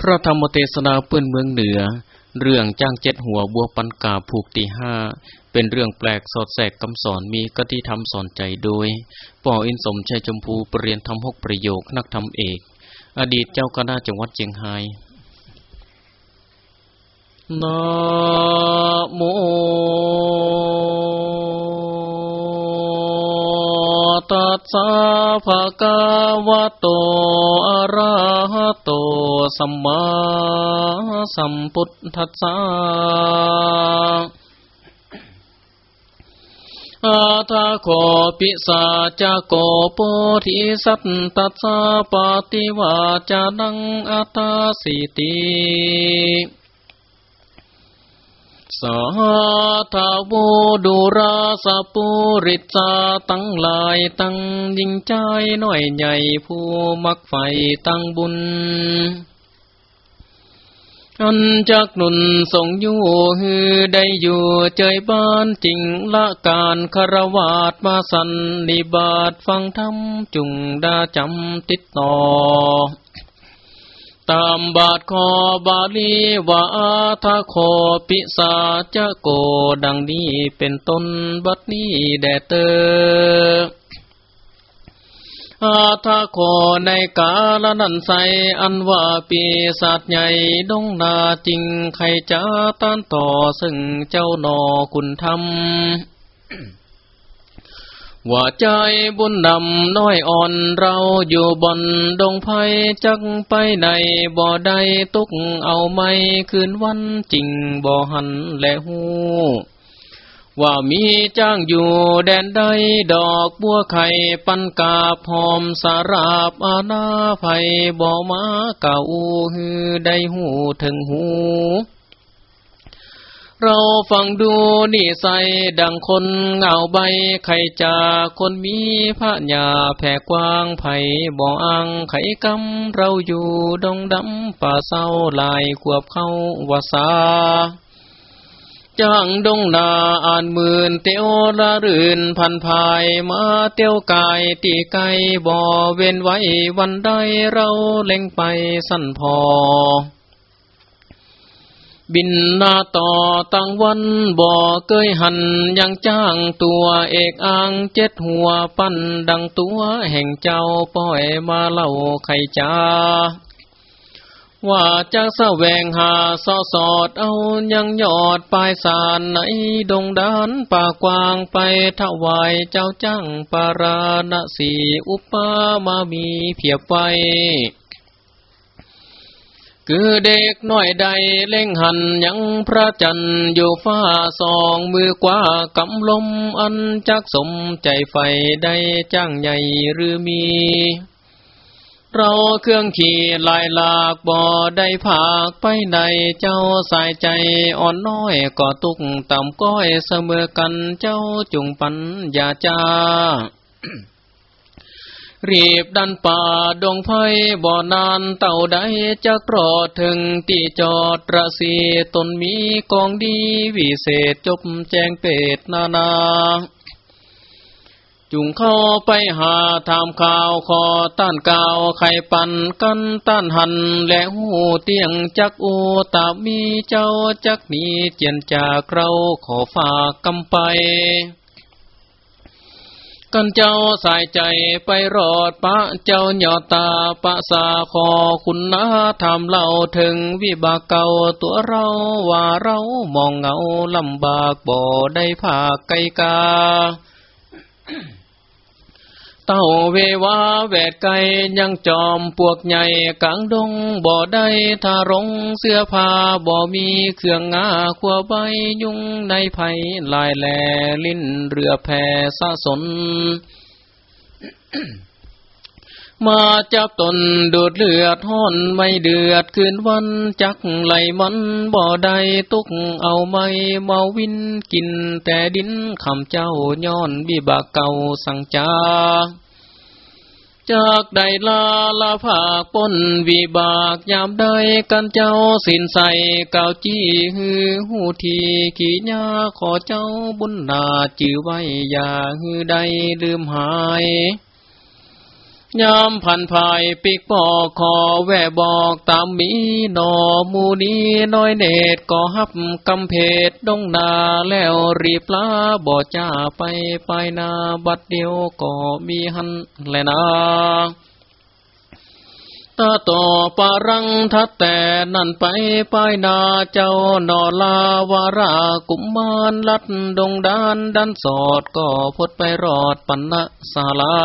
พระธรรมเทศนาเปื้อนเมืองเหนือ เรื่องจ้างเจ็ดหัวบัวปันกาผูกตีห้า เป็นเรื่องแปลกสอดแสกคำสอนมีกติธรรมสอนใจโดยป่ออินสมชัยชมพูปรเรียนทำหกประโยคนักธรรมเอก อดีตเจ้าคณะจังหวัดเชียงไฮ้นะโม ตัสสะภะคะวะโต อะระหะโต สัมมาสัมพุทธัสสะอาทาโคปิสาจโกโปธิสัตตัสสะปฏิวาจานังอัตาสิติ สาธาวดูราสปุริตาตั้งลายตั้งยิ่งใจน้อยใหญ่ผู้มักไฟตั้งบุญ อันจักหนุนส่งอยู่ฮือได้อยู่เจบ้านจริงละการคารวาดมาสันนิบาตฟังธรรมจุงดาจำติดต่อ ตามบาทคอบาลีวาอาทาโคปิสาจะโกดังนี้เป็นต้นบัดนี้แดเตออาทาโคในกาลนันใสอันว่าปีศาจใหญ่ดงนาจริงใครจะต้านต่อซึ่งเจ้านอคุณธรรม ว่าใจบุญดำน้อยอ่อนเราอยู่บนดงไผ่จักไปในบ่อใดตุกเอาไม่คืนวันจริงบ่หันและหูว่ามีจ้างอยู่แดนใดดอกบัวไข่ปันกาพอมสาราบอาณาไผ่บ่มาเก่าฮือได้หูถึงหู เราฟังดูนี่ใสดังคนเงาใบไข่จาคนมีพระญาแผ่กว้างไผ่บ่ออังไข่กำเราอยู่ดงดำป่าเศร้าลายขวบเข้าวาสาจ้างดงนาอ่านหมื่นเตียวละรื่นพันภายมาเตียวกายตีไกบ่อเว้นไว้วันใดเราเล็งไปสั้นพอ บินนาต่อตั้งวันบ่อเกยหันยังจ้างตัวเอกอ่างเจ็ดหัวปั้นดังตัวแห่งเจ้าป้อยมาเล่าไข่จ้าว่าจะแสวงหาสอสอดเอายังยอดปลายสารในดงดานป่ากวางไปถวายเจ้าจ้างปาราณสีอุปามามีเพียบไว คือเด็กน้อยใดเล่งหันยังพระจันทร์อยู่ฟ้าสองมือกว่ากำลมอันจักสมใจไฟได้จ้างใหญ่หรือมี เราเครื่องขี่ลายหลากบ่อได้ผากไปใดเจ้าสายใจอ่อนน้อยก็ตุกต่ำก้อยเสมอกันเจ้าจุงปัญญาจ้า รีบดันป่าดงไฟบ่อนานเต่าใดจะกรอถึงตีจอดระสีตนมีกองดีวิเศษจบแจงเป็ดนานาจุงเข้าไปหาถามข่าวขอต้านกาวไข่ปันกันต้านหันและหูเตียงจักอูตามีเจ้าจักนี้เจียนจากเราขอฝากกำไป กันเจ้าสายใจไปรอดปะเจ้าหยอดตาปะสาคอคุณนะทำเล่าถึงวิบากเก่าตัวเราว่าเรามองเงาลำบากบ่ได้ภาคไกกา เต้าเววาแวดไกยังจอมปวกใหญ่กังดงบ่อได้ทารงเสื้อผ้าบ่มีเครื่องงาขวใบยุงในไผ่ลายแหลลิ้นเรือแพสะสน มาจับตนดูดเลือดห้อนไม่เดือดคืนวันจักไหลมันบ่ได้ตุกเอาไม่เมาวินกินแต่ดินคำเจ้าย้อนบิบากเก่าสังจาจากใดลาลาภาคปนวิบากยามใดกันเจ้าสินใสเก่าจี้ฮือหูทีขี่ยาขอเจ้าบุญนาจือไว้อย่าฮือใดลืมหาย ยามพันภายปิกปอกขอแวบอกตามมีหนอมูนีน้อยเนตรก็ฮับกำเพดดงนาแล้วรีบลาบ่จ้าไปไปนาบัดเดียวก็มีหันแลนาตาต่อปารังทัดแต่นั่นไปไปนาเจ้านอลาวารากุมมานลัดดงดานดันสอดก็พดไปรอดปันนะศาลา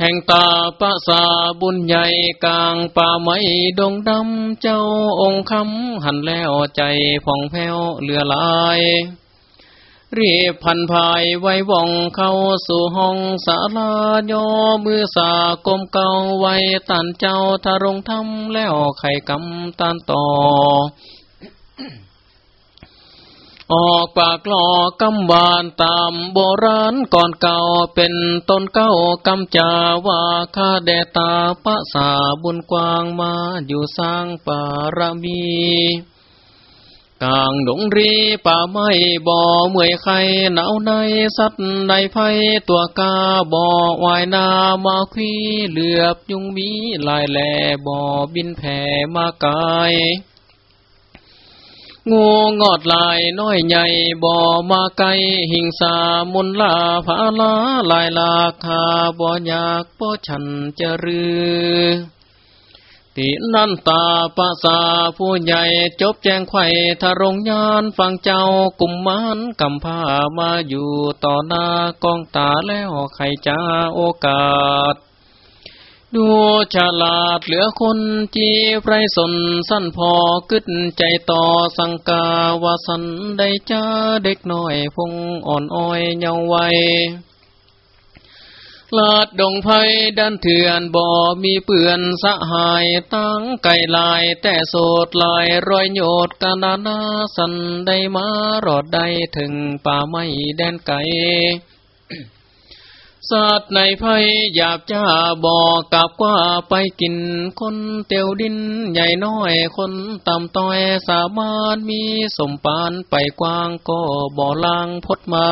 แห่งตาปะสาบุญใหญ่กลางป่าไม้ดงดำเจ้าองค์คำหันแล้วใจผ่องแผ้วเลือลายรีบพันภายไว้ว่องเข้าสู่ห้องศาลาโยมือสากมเก่าไว้ตันเจ้าทารงทำแล้วไข่กำตันต่อ ออกปากลอกำบานตามโบราณก่อนเก่าเป็นต้นเก้ากำจาว่าข้าแดตาปะสาบุญกวางมาอยู่สร้างปารมีกลางดงรีป่าไม้บ่อเมื่อยไข่หนาวในสัตว์ในไฟตัวกาบ่อวายนามาคีเหลือบยุงมีลายแหล่บ่อบินแผ่มากาย งูงอดลายน้อยใหญ่บ่อมาไกลหิงสามุนลาผาลาลายลาคาบ่อยากบ่ฉันจะรือตินันตาปาสาผู้ใหญ่จบแจงไข่ทารงยานฟังเจ้ากุมมานกำพามาอยู่ต่อหน้ากองตาแล้วใครจะโอกาส ดูฉลาดเหลือคนจีไรสนสั้นพอกึดใจต่อสังกาวาสันได้จ้าเด็กน้อยพงอ่อนอ้อยเยาว์วัยลาดดงไพดันเถื่อนบ่ มีเปื่อนสะหายตั้งไก่ลายแต่โสดลายรอยโยดกานานาสันได้มารอดได้ถึงป่าไม้แดนไก่ สัตว์ในไพหยาบจ้าบอกกับว่าไปกิน คนเตียวดินใหญ่น้อยคนต่ำต้อยสามารถมีสมปานไปกว้างก็บ่อลางพดมา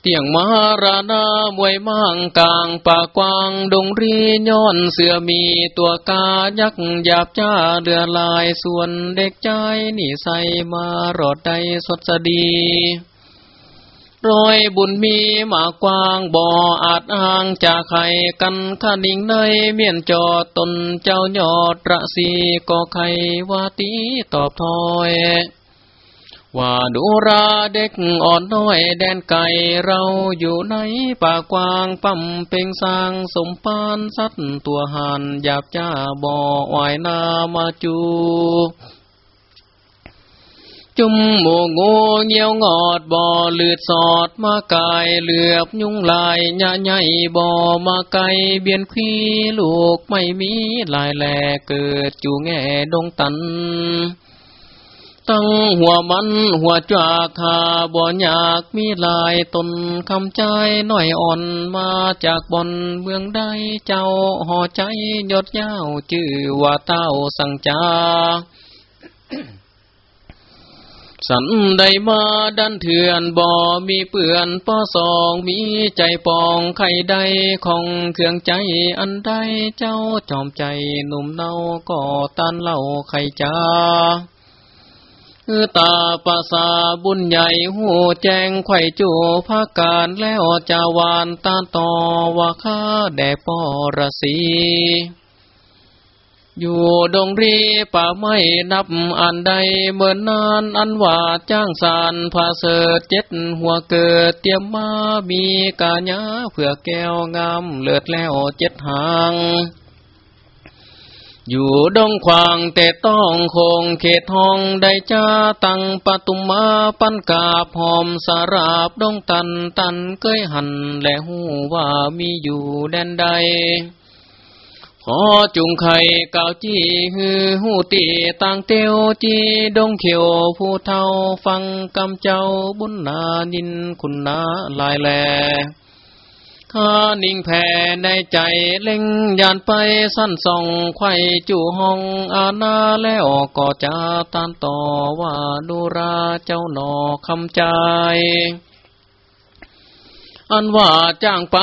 เตียงมาราณามวยมั่งกลางป่ากว้างดงรีย้อนเสือมีตัวกายักหยาบจ้าเดือลายส่วนเด็กใจนี่ใส่มารอดได้สดสดี รอยบุญมีมากว้างบ่ออาจอ้างจากไข่กันข้านิ่งในเมียนจอตนเจ้ายอดระสีก็ไขว่าตีตอบถอยว่าดูราเด็กอ่อนน้อยแดนไก่เราอยู่ในป่ากว้างปั๊มเป่งสร้างสมปานสัตว์ตัวหันหยาบจ้าบ่อวายนามาจู จุมโมงูเงี้ยวงอดบ่อเลือดสอดมากายเหลือบยุงลายญาใหญ่บ่อมาไกเบียนขีลูกไม่มีลายแหลเกิดจูแง่ดงตัน ตั้งหัวมันหัวจากหาบ่อยากมีลายตนคำใจน้อยอ่อนมาจากบอนเมืองใดเจ้าห่อใจยดยาว ชื่อว่าเต้าสังจา สันใดมาดันเถื่อนบ่มีเปื่อนป้อสองมีใจปองไข่ใดของเครื่องใจอันใดเจ้าจอมใจหนุ่มเนาก็ตันเล่าไข่จ้าตาปาสาบุญใหญ่หูแจงไข่จูภาการแล้วจาวานตาต่อว่าข้าแด่ปอรสี อยู่ดงรีป่าไม่นับอันใดเมื่อนนานอันว่าจ้างสารพาเสดเจ็ดหัวเกิดเตรียมมามีกาญาเพื่อแก้วงามเลือดแล้วเจ็ดหางอยู่ดงควางแต่ต้องคงเขตห้องได้จ้าตังปตุมมาปั้นกาบหอมสาราบดงตันตันเกยหันและหูว่ามีอยู่แดนใด ขอจุงไข่เกาจีฮือหูตีต่างเตียวจีดงเขียวผู้เท่าฟังกำเจ้าบุญนานินคุณนาลายแลข้านิ่งแผ่ในใจเล็งยานไปสั้นส่องไข่จู่ห้องอาณาแล้วก็จะตานต่อว่าดูราเจ้าหนอคำใจ อันว่าจ้างไป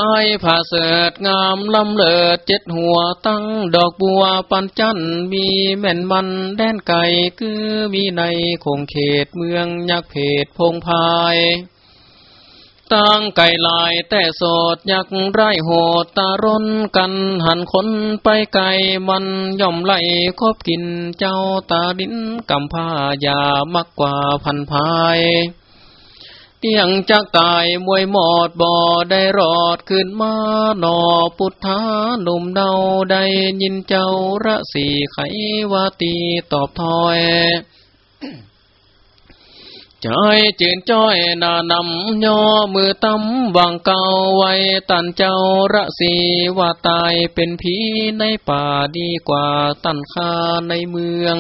ผ่าเสดงามลำเลิศเจ็ดหัวตั้งดอกบัวปันจันมีแม่นมันแดนไก่คือมีในคงเขตเมืองยักเพดพงพายตั้งไก่ลายแต่สดยักไรโหดตาร้นกันหันคนไปไก่มันย่อมไล่คบกินเจ้าตาดินกำพายามักกว่าพันพาย ยงจักตายมวยหมอดบ่อได้รอดขึ้นมาหนอพุทธาหนุ่มเดาได้ยินเจ้าระสีไขวาตีตอบถอยใจจืนจ้อยนานำย่อมือตำวางเก่าไว้ตันเจ้าระสีว่าตายเป็นผีในป่าดีกว่าตันคาในเมือง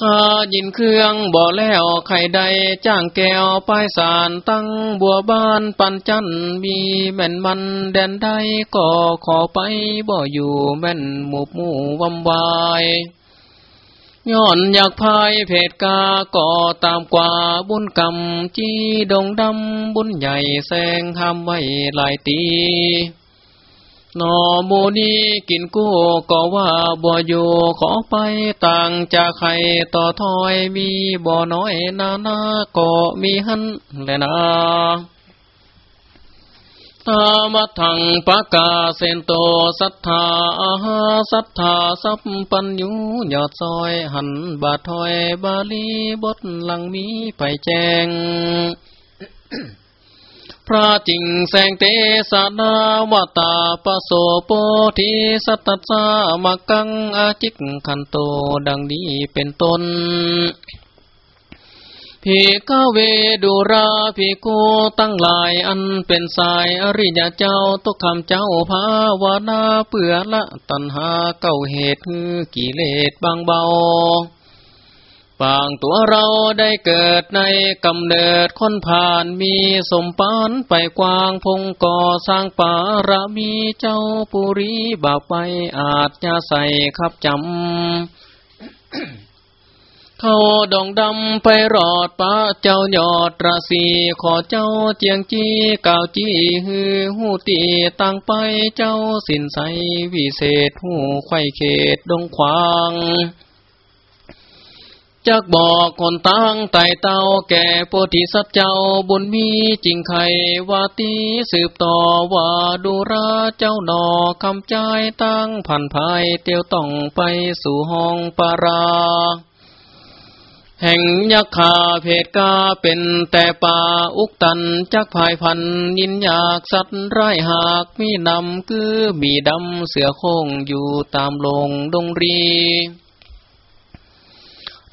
ข้ายินเครื่องบ่แล้วไข่ใดจ้างแก้วป้ายสารตั้งบัวบ้านปันจันมีแม่นมันแดนใดก็ขอไปบ่อยู่แม่นหมู่หมู่วำวายย้อนอยากพายเพศกาก็ตามกว่าบุญกรรม จีดงดำบุญใหญ่แสงห้ามไว้หลายตี นอมูนีกินกู้ก็ว่าบ่อยู่ขอไปต่างจากใครต่อถอยมีบ่น้อยนานาก็มีหันแลยนาตามทังปะกาเซนโตสัทธาอาหาสัทธาสัพปัญญูยอดซอยหันบาทอยบาลีบทหลังมีไปแจง พระจิงแสงเตสนาวตาปโสโปธิสัตตสามักังอาจิกขันโตดังนี้เป็นต้นพิกเวดุราพิกูตั้งหลายอันเป็นสายอริยเจ้าตุกคำเจ้าภาวนาเปื่อละตันหาเก้าเหตุกิเลสบางเบา ปางตัวเราได้เกิดในกำเนิดคนผ่านมีสมปานไปกวางพงก่อสร้างป่าระมีเจ้าปุรีบาไปอาจจะใส่ขับจำ เข้าดองดำไปรอดป้าเจ้ายอดราศีขอเจ้าเจียงจีกาวจีฮือหูตีตั้งไปเจ้าสินใสวิเศษหูไข่เขตดงขวาง จักบอกคนตั้งไต่เต้าแก่โพธิสัตว์เจ้าบุญมีจริงไขวาตีสืบต่อว่าดูราเจ้าหนอคำใจตั้งพันภายเตียวต้องไปสู่ห้องปาราแห่งยักขาเพศกาเป็นแต่ป่าอุกตันจักภายพันยินอยากสัตว์ไร้หากมีนำคือมีดำเสือโคงอยู่ตามลงดงรี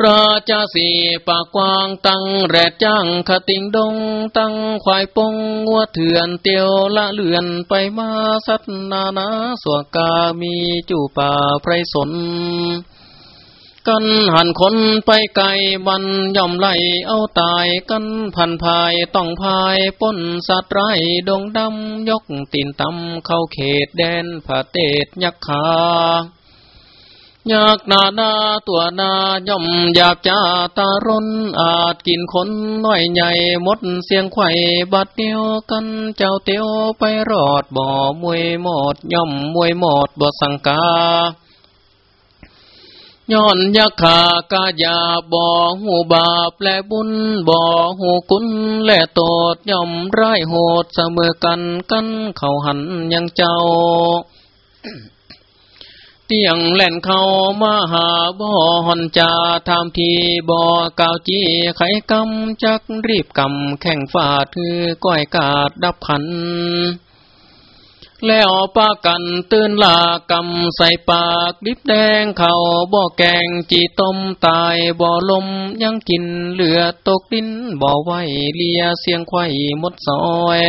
ราชาสีปากกวางตั้งแรดจ้างขติงดง ตั้งควายปงวัวเถื่อนเตียวละเลือนไปมาสัตนานาสวกามีจูป่าไพรสน กันหันคนไปไกลมันย่อมไล่เอาตายกันพันภายต้องพายป้นสัตว์ไรดงดำยกตีนตำเข้าเขตแดนผาเตศยักษ์ขา ยากนานาตัวนาย่อมหยาบจ้าตารนอาจกินคนน้อยใหญ่มดเสียงไข่บัดเดียวกันเจ้าเตียวไปรอดบ่อมวยหมดย่อมมวยหมดบ่สังกาย้อนยักขากายาบ่หูบาปและบุญบ่หูกุนและโตดย่อมร้ายโหดเสมอกันกันเขาหันยังเจ้า เตียงแหล่นเข้ามาหาบ่อหอนจาทำทีบ่อกาวจีไขกำจักรีบกำแข่งฟาดคือก้อยกาดดับขัน แล้วปากันตื่นลากำใส่ปากดิบแดงเข่าบ่อแกงจีต้มตายบ่อลมยังกินเหลือตกดินบ่อไว้เลียเสียงไข่มดซอย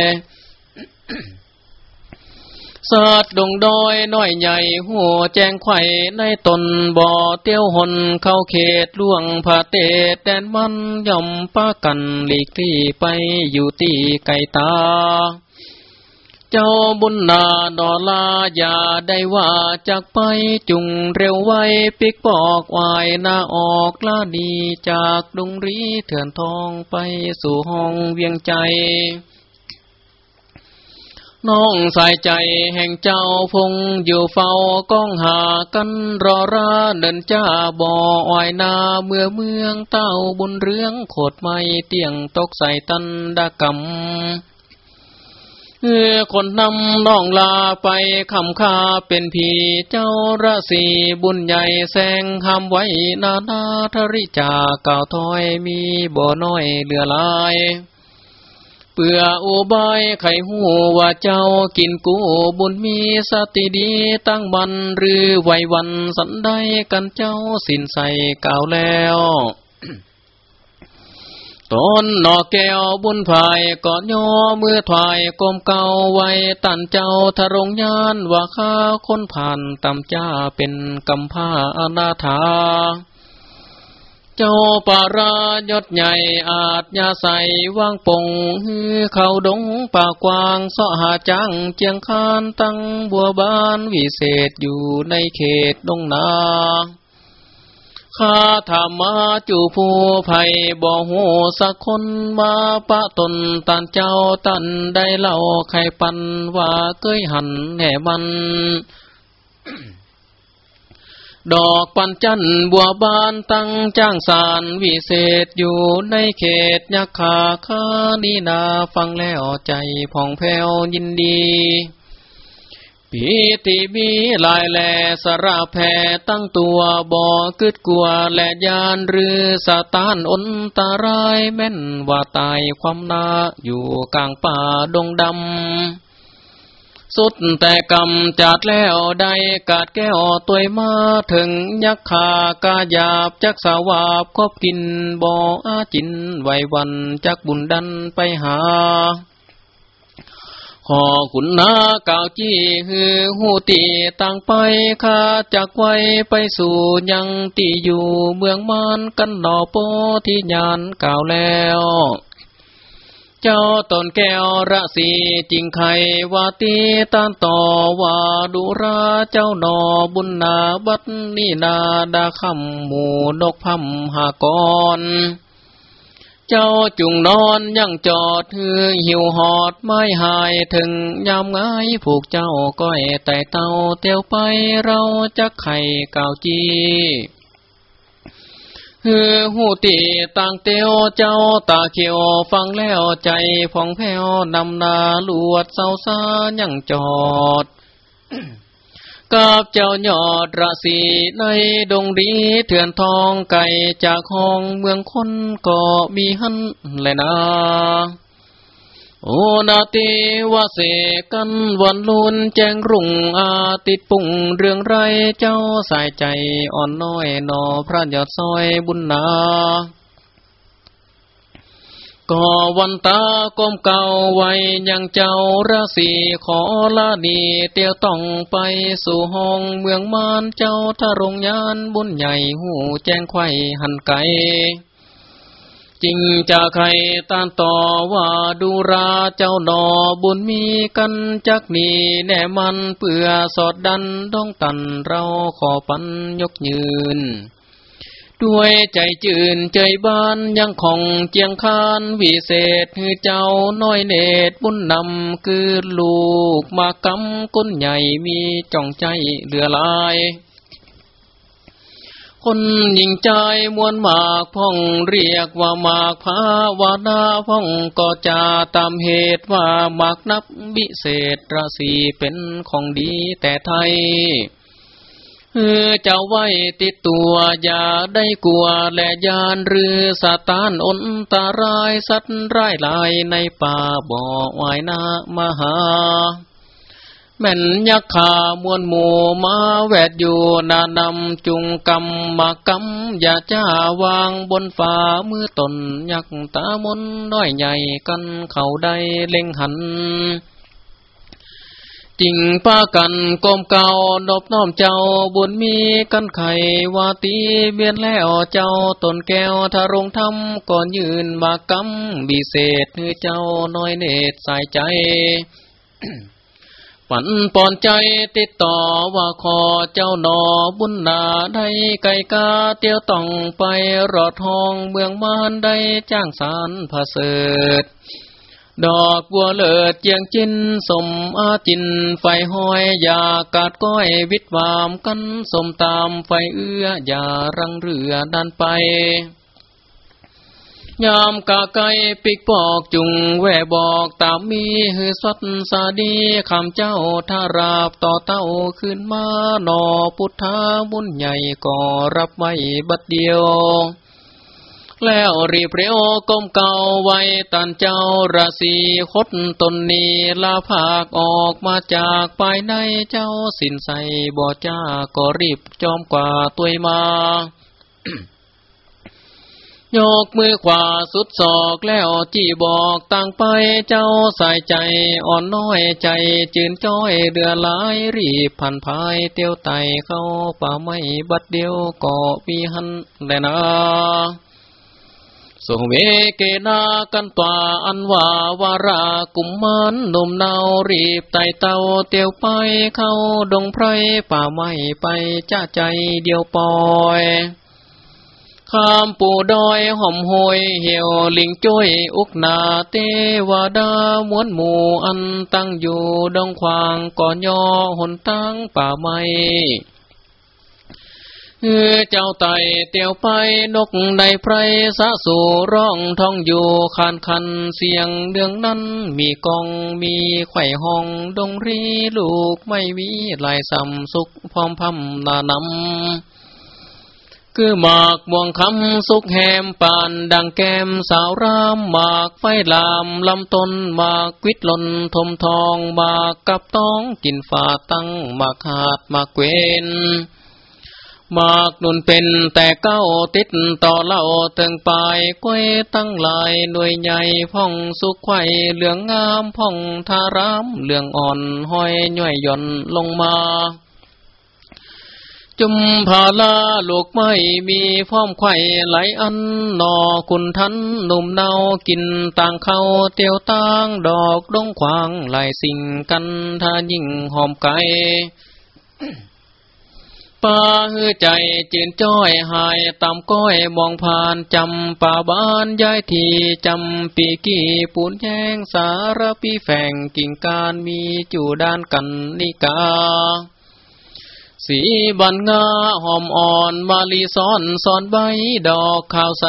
สัตว์ดงดอยน้อยใหญ่หัวแจงไข่ในตนบ่อเตี้ยวหนเข้าเขตล่วงผาเตดแดนมันย่อมป้ากันหลีกที่ไปอยู่ที่ไก่ตา เจ้าบุญนาดอลาอย่าได้ว่าจากไปจุงเร็วไวปิกปอกวายนาออกลาดีจากดงรีเถื่อนทองไปสู่ห้องเวียงใจ น้องสายใจแห่งเจ้าพงอยู่เฝ้าก้องหากันรอราเดินจ้าบ่ออ้อยนาเมื่อเมืองเต้าบุญเรื่องโคดไม่เตียงตกใส่ตันดากรรมเออคนนำน้องลาไปคำคาเป็นผีเจ้าราศีบุญใหญ่แสงหำไว้นานาทริจาก่าวถอยมีบ่อน้อยเหลือลาย เปื่ออุบายไข่หูว่าเจ้ากินกูบุญมีสติดีตั้งมันหรือไววันสันได้กันเจ้าสินใส่ก่าวแล้วตนนอแก้วบุญภายก่อนย่อมือถายกมเก่าไว้ตันเจ้าทะรงยานว่าข้าคนผ่านตำจ้าเป็นกำผ้าอนาถา เจ้าปารายศใหญ่อาจยาใสว่างปงฮือเขาดงป่ากวางสาหาจังเจียงคานตั้งบัวบานวิเศษอยู่ในเขตดงนาข้าธรรมาจูผู้ภัยบ่หูสักคนมาปะตนตันเจ้าตันได้เล่าไขปันว่าเกยหันแห่มัน ดอกปันจันบัวบานตั้งจ้างสารวิเศษอยู่ในเขตยักขาคานีนาฟังแล้วใจผ่องแผ้วยินดี ปีติมีลายแลสระแผ่ตั้งตัวบ่อกึดกลัวและยานหรือสตานอนตารายแม่นว่าตายความนาอยู่กลางป่าดงดำ สุดแต่กำจัดแล้วได้กาดแก้วตัวมาถึงยักขากาหยาบจักสาวาบคบกินบ่ออาจินไววันจักบุญดันไปหาขอขุนนาเก่าจี้ฮือหูตีต่างไปข้าจากไว้ไปสู่ยังตีอยู่เมืองมานกันหนอโปที่ยานเก่าแล้ว จ้าตนแก้วระสีจริงไขวาตีตานต่อว่าดุราเจ้าหนอบุญนาบัดนี่นาดาคำหมูนกพัมหากร เจ้าจุงนอนยังจอดถือหิวหอดไม่หายถึงยามง่ายผูกเจ้าก้อยไต่เต้าเตียวไปเราจะไข่เก่าจี ฮือหูตีต่างเตียวเจ้าตาเขียวฟังแล้วใจผ่องแผ้วนำนาลวดเศร้าซายังจอดกับเจ้ายอดราศีในดงดีเถื่อนทองไก่จากห้องเมืองคนก็มีหันแลยนะ โอนาติวาเสกันวันลุนแจ้งรุ่งอาติดปุ่งเรื่องไรเจ้าสายใจอ่อนน้อยนอพระยอดซอยบุญนาก็วันตากมเก่าไว้ยังเจ้าราศีขอลาดีเตียวต้องไปสู่ห้องเมืองมานเจ้าทารงยานบุญใหญ่หูแจ้งไข่หันไก่ จริงจะใครต้านต่อว่าดูราเจ้าหนอบุญมีกันจักมีแน่มันเปื่อสอดดันต้องตันเราขอปันยกยืน ด้วยใจจืนใจบ้านยังของเจียงคานวิเศษคือเจ้าน้อยเนตรบุญนำคือลูกมากำก้นใหญ่มีจ้องใจเหลือลาย คนหญิงใจมวนมากพ่องเรียกว่ามากภาวนาพ่องก็จะตามเหตุว่ามากนับบิเศษราศีเป็นของดีแต่ไทยเออเจ้าไว้ติดตัวอย่าได้กลัวและยานหรือสตานอนตารายสัตว์ร้ายลายในป่าบ่อวายนามหา แม่นยักขามวลหมู่มาแวดอยู่นานำจุงกรรมมากรรมอย่าจ้าวางบนฝ่ามือตนยักตามนน้อยใหญ่กันเขาได้เล็งหันจริงป้ากันกมเก่านบน้อมเจ้าบุญมีกันไขวาตีเบียนแล้วเจ้าตนแก้วทารงทำก่อนยืนมากำบิเศษคือเจ้าน้อยเนตรสายใจ ฝันปอนใจติดต่อว่าขอเจ้าหนอบุญนาได้ไก่กาเตียวต้องไปรอทองเมืองมานได้จ้างสารผาเสดดอกบัวเลิดเจียงจินสมอาจินไฟห้อยยากาดก้อยวิดวามกันสมตามไฟเอื้ออย่ารังเรือดันไป ยามกะไก่ปิกปอกจุงแวบอกตามมีฮือสัตสาดีคำเจ้าทาราบต่อเต้าขึ้นมาหนอพุทธาบุญใหญ่ก่อรับไว้บัดเดียว แล้วรีเปรียวก้มเก่าไว้ตันเจ้าราศีคดตนนีลาภาคออกมาจากภายในเจ้าสินใสบ่จ้าก็รีบจอมกว่าตัวมา ยกมือขวาสุดศอกแล้วจี้บอกต่างไปเจ้าใส่ใจอ่อนน้อยใจจืนจ้อยเดือหลายรีบผ่านพายเตียวไตเข้าป่าไม่บัดเดียวก็มีหันแลนะสเวเกนากันตวาอันว่าวารากุมมันนมเนารีบไต่เตาเตียวไปเข้าดงไพรป่าไม้ไปจ้าใจเดียวปอย ข้ามปูดอยห่อมหอยเหี่ยวลิงจ้อยอุกนาเตวดามวนหมู่อันตั้งอยู่ดงควางก่อนย่อหนตั้งป่าไม้เจ้าไต่เตียวไปนกในไพรสะสู่ร้องท่องอยู่คานคันเสียงเดืองนั้น มีกองมีไข่ห้องดงรีลูกไม่มีลายสำสุกพร้อมพัมนานำ คือหมากม่วงคำสุกแหมปานดังแก้มสาวรามหมากไฟลามลำต้นหมากวิตลนทมทองหมากกับต้องกินฝาตั้งหมากขาดหมากเวนมากนุนเป็นแต่เก้าติดต่อเล่าตึงปลายก้อยตั้งลายหน่วยใหญ่พ่องสุขไข่เหลืองงามพ่องทารามเหลืองอ่อนห้อยย่อยย่อนลงมา จุมพาลาลูกไม่มีฟ้อมไข่ไหลอันนอคุณทันหนุ่มเนากินต่างเขาเตียวต่างดอกดงควางไหลสิ่งกันทายิ่งหอมไก่ปาฮือใจจีนจ้อยหายตำก้อยมองผ่านจำป่าบ้านย้ายทีจำปีกี้ปูนแยงสารปีแฝงกิ่งการมีจู่ด้านกันนิกา สีบันงาหอมอ่อนมาลีซ้อนซ้อนใบดอกข้าวใส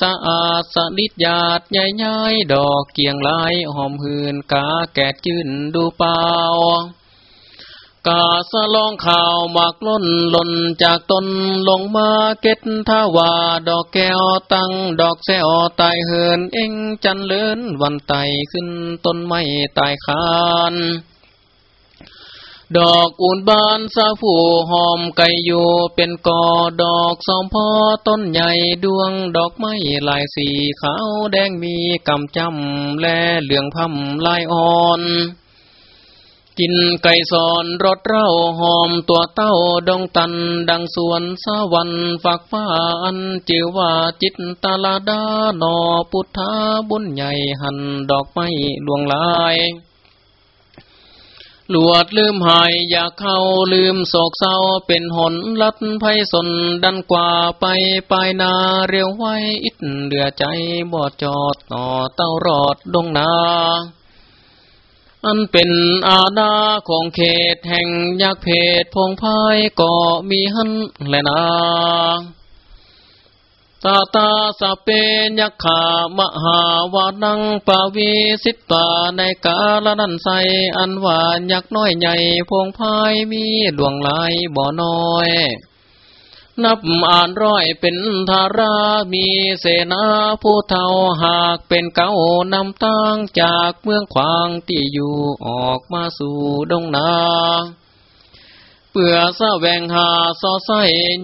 สะอาดสนิดหยาดใหญ่ใหญ่ดอกเกียงลายหอมหืนกาแกดจืนดูเปล่ากาสะลองข่าวหมากล้นหล่นจากต้นลงมาเก็ดทาวาดอกแก้วตั้งดอกแซวตายเหินเอ็งจันเลินวันไตขึ้นต้นไม้ตายคาน ดอกอุ่นบานสาผูหอมไก่อยู่เป็นกอดอกสอมพ่อต้นใหญ่ดวงดอกไม้ลายสีขาวแดงมีกำจำและเหลืองพัมลายอ่อน กินไก่สอนรสเร่าหอมตัวเต้าดงตันดังสวนสวรรค์ฝากฟ้าอันจิวว่าจิตตาลาดานอพุทธาบุญใหญ่หันดอกไม้ลวงลาย หลวดลืมหายอยากเข้าลืมโศกเศร้าเป็นหนลัดไพสนดันกว่าไปปลายนาเรียวไว้อิดเดือใจบอดจอดต่อเต้ารอดดงนา อันเป็นอาณาของเขตแห่งยักษ์เพศพงพายก็มีหันแลนา ตาตาสเปนยักขามหาวานังปาวีสิตาในกาลนันไซอันวานยักน้อยใหญ่พงพายมีดวงลายบ่อน้อย นับอ่านร้อยเป็นธารามีเสนาผู้เท่าหากเป็นเก่านำตั้งจากเมืองขวางที่อยู่ออกมาสู่ดงนา ปื่อสะแวงหาซอไส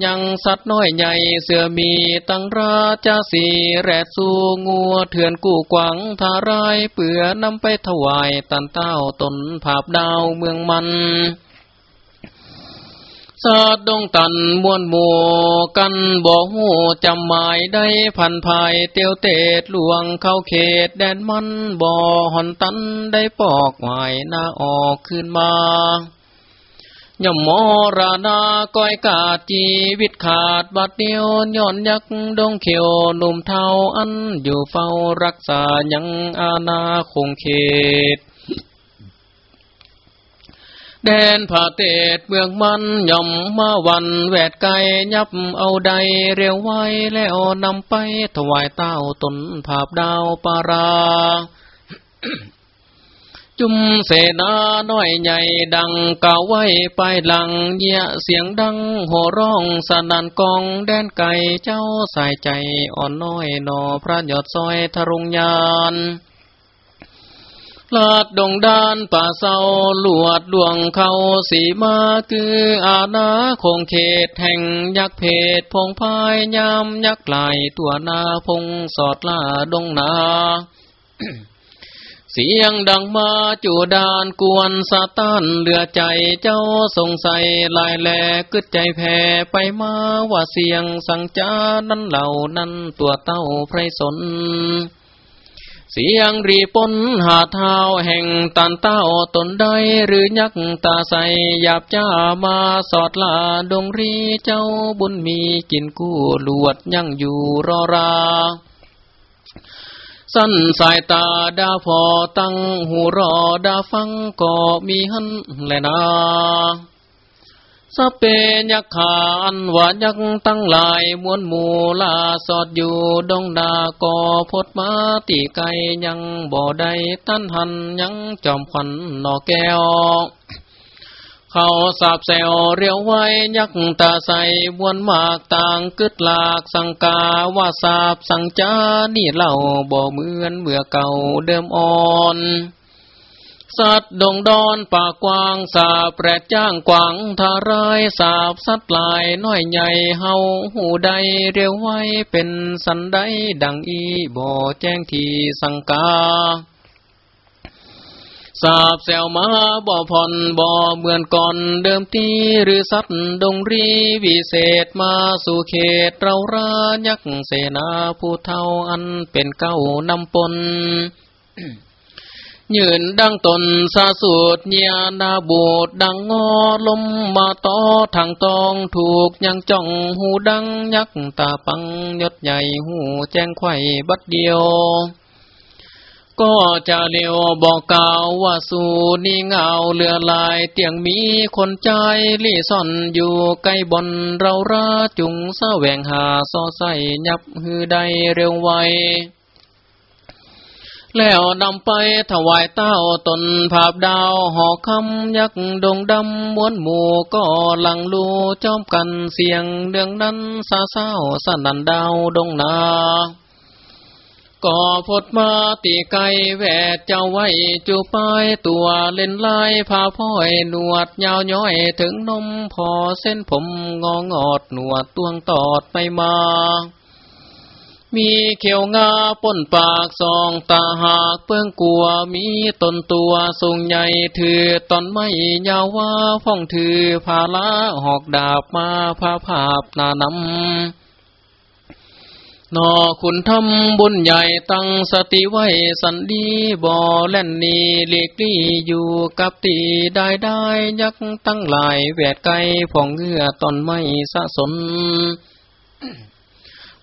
ยังสัตว์น้อยใหญ่เสือมีตั้งราชสีแรดสู่งัวเถื่อนกู้กวางทารายเปื่อนำไปถวายตันเต้าตนภาพดาวเมืองมันสาดดงตันมวนหมูกันบ่หูจำหมายได้พันภายเตียวเตดหลวงเข้าเขตแดนมันบ่หอนตันได้ปอกหวายหน้าออกขึ้นมา ย่อมมรณาก้อยกาดจีวิตขาดบัดเดียวย้อนยักดงเขียวหนุ่มเทาอันอยู่เฝ้ารักษายังอาณาคงเขตแดนผาเตดเมืองมันย่อมมาวันแวดไกยับเอาใดเรียวไว้แล้วนำไปถวายเต้าตนภาพดาวปารา จุมเสนาน้อยใหญ่ดังกาไว้ไปหลังเยียเสียงดังโห่ร้องสนันกองแดนไก่เจ้าสายใจอ่อนน้อยนอพระยอดซอยทรุงยานลาดดงดานป่าเศร้าลวดดวงเขาสีมาคืออาณาคงเขตแห่งยักษ์เพศพงพายยามยักษ์ลายตัวนาพงสอดลาดงนา เสียงดังมาจูดานกวนสาตานเหลือใจเจ้าสงสัยลายแหลกึดใจแผ่ไปมาว่าเสียงสังจานั้นเหล่านั้นตัวเต้าไพรสน เสียงรีปนหาเท้าแห่งตันเต้าตนได้หรือยักตาใสหยาบจ้ามาสอดลาดงรีเจ้าบุญมีกินกู้ลวดยั่งอยู่รอรา สั้นสายตาดาพอตั้งหูรอดาฟังก็มีหันแลนาสเปยักขาอันว่ายักตั้งหลายมวนหมูลาสอดอยู่ดงดากอพดมาตีไกยังบ่ได้ตั้นหันยังจอมขวัญนอแก้ว เขาสาบแซวเรียวไว้ ยักตาใสบวนมากต่างกึดหลากสังกาว่าสาบสังจานี่เล่าบ่เหมือนเมื่อเก่าเดิมอ่อนสัตว์ดงดอนป่ากว้างสาบแปรจ้างกวางทารายสาบสัตว์ลายน้อยใหญ่เฮาหูใดเรียวไว้เป็นสันไดดังอีบ่แจ้งทีสังกา สาบแซวมาบ่อผ่อนบ่อเหมือนก่อนเดิมทีหรือสัตว์ดงรีวิเศษมาสู่เขตเรารายักเสนาผู้เท่าอันเป็นเก้านำปนยืนดังตนสาสูดเนียนาบูดดังงอลมมาต่อทางตองถูกยังจ้องหูดังยักตาปังยศใหญ่หูแจ้งไข่บัดเดียว ก็จะเลียวบอกกล่าวว่าสูนี่เงาเลือลายเตียงมีคนใจลี่ซ่อนอยู่ใกล้บนเราราจุงแสวงหาซอใส่ยับหือใดเร็วไวแล้วนำไปถวายเต้าตนภาพดาวหอคำยักดงดำม้วนหมู่ก็หลังลูจอมกันเสียงเดืองนั้นซาเศร้าสนันดาวดงนา ก่อพดมาตีไกแวดเจ้าไว้จูปายตัวเล่นลายพาพ่อยหนวดยาวย้อยถึงนมพอเส้นผมงองอดหนวดตวงตอดไปมา มีเขียวงาป้นปากสองตาหากเปื้องกลัวมีตนตัวสูงใหญ่ถือตอนไม่ยาวว่าฟ้องถือพาละหอกดาบมาพาภาพนานำ นอคุณทำบุญใหญ่ตั้งสติไว้สันดีบ่อแล่นนีเลีกลี่อยู่กับตีได้ได้ยักตั้งหลายแวดไกลผ่องเงือตอนไม่สะสน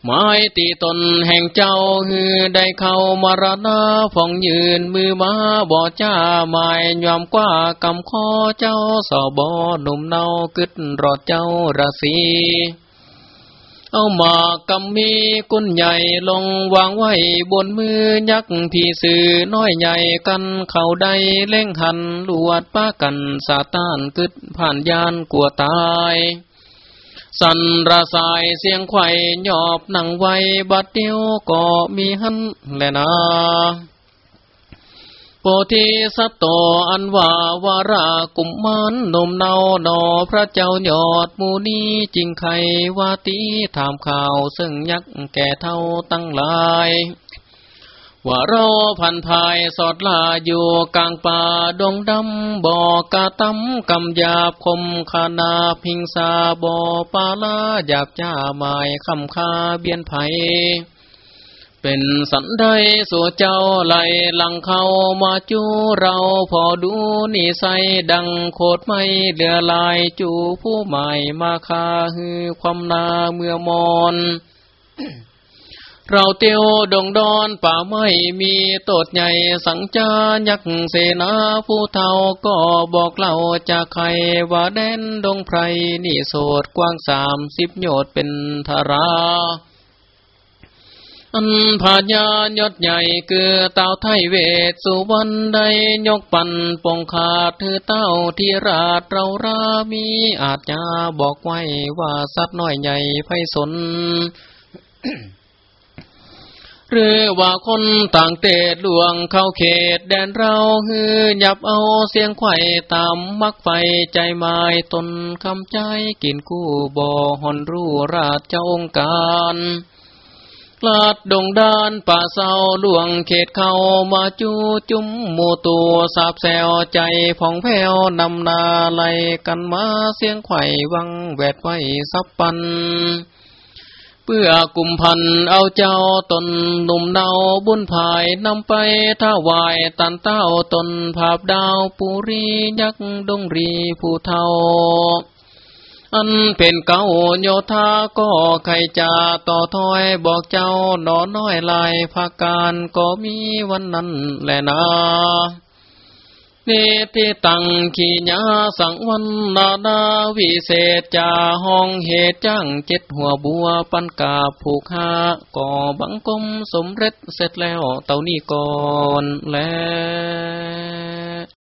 ไม้ตีตนแห่งเจ้าฮือได้เข้ามารณาผ่องยืนมือมาบ่อจ้าหมายยอมกว่ากำคอเจ้าสอบอหนุ่มเนากึดรอดเจ้าราศี เอามากำมีกุนใหญ่ลงวางไว้บนมือยักษ์พี่สื่อน้อยใหญ่กันเข่าใดเล่งหันลวดป้ากันสาตานกึดผ่านยานกลัวตาย สันระสายเสียงไข่หยอบนั่งไว้บัดเดียวก็มีหันแลนา โพธิสัตโตอันว่าวารากุมมันนมเนานอพระเจ้ายอดมูนีจริงไขวาตีถามข่าวซึ่งยักษ์แก่เท่าตั้งหลาย ว่าเราพันภายสอดลาอยู่กลางป่าดงดำบ่อกาตำกำยาบคมขานาพิงสาบ่อปาลาหยาบจ้าหมายคำคาเบียนไผ เป็นสันได้สู่เจ้าไหลหลังเขามาจูเราพอดูนิสัยดังโคดไม่เหลือลายจูผู้ใหม่มาคาฮือความนาเมื่อมอนเราเตียวดงดอนป่าไม่มีตดใหญ่สังจายักเสนาผู้เท่าก็บอกเล่าจากใครว่าแดนดงไพรนี่โสดกว้างสามสิบโยชน์เป็นธารา อันพญายศใหญ่คือเต่าไทยเวทสุวรรณได้ยกปันปงขาดถือเต้าที่ราชเรารามีอาจจะบอกไว้ว่าสัตว์น้อยใหญ่ไพศนหรือว่าคนต่างเตดลวงเข้าเขตแดนเราฮือหยับเอาเสียงไข่ตามมักไฟใจหมายตนคำใจกินกู้บ่อหอนรู้ราชเจ้าองค์การ ลาดดงดานป่าเศร้าลวงเขตเข้ามาจูจุ้มหมูตัวสาบแซวใจผ่องแผ้วนำนาไลกันมาเสียงไข่วังแวดไว้สับปัน เพื่อกุมพันเอาเจ้าตนหนุ่มเนาบุญภายนำไปท่าวายตันเต้าตนภาพดาวปุรียักษ์ดงรีผู้เทา อันเป็นเก่าโยธาก็ใครจะต่อถอยบอกเจ้าหนอน้อยลายภาการก็มีวันนั้นแหละนะเนติตังขีญาสังวันนาดาวิเศษจาห้องเหตุจ้างเจ็ดหัวบัวปันกาผูกหาก่อบังกมสมเร็จเสร็จแล้วเต่านี้ก่อนแล้ว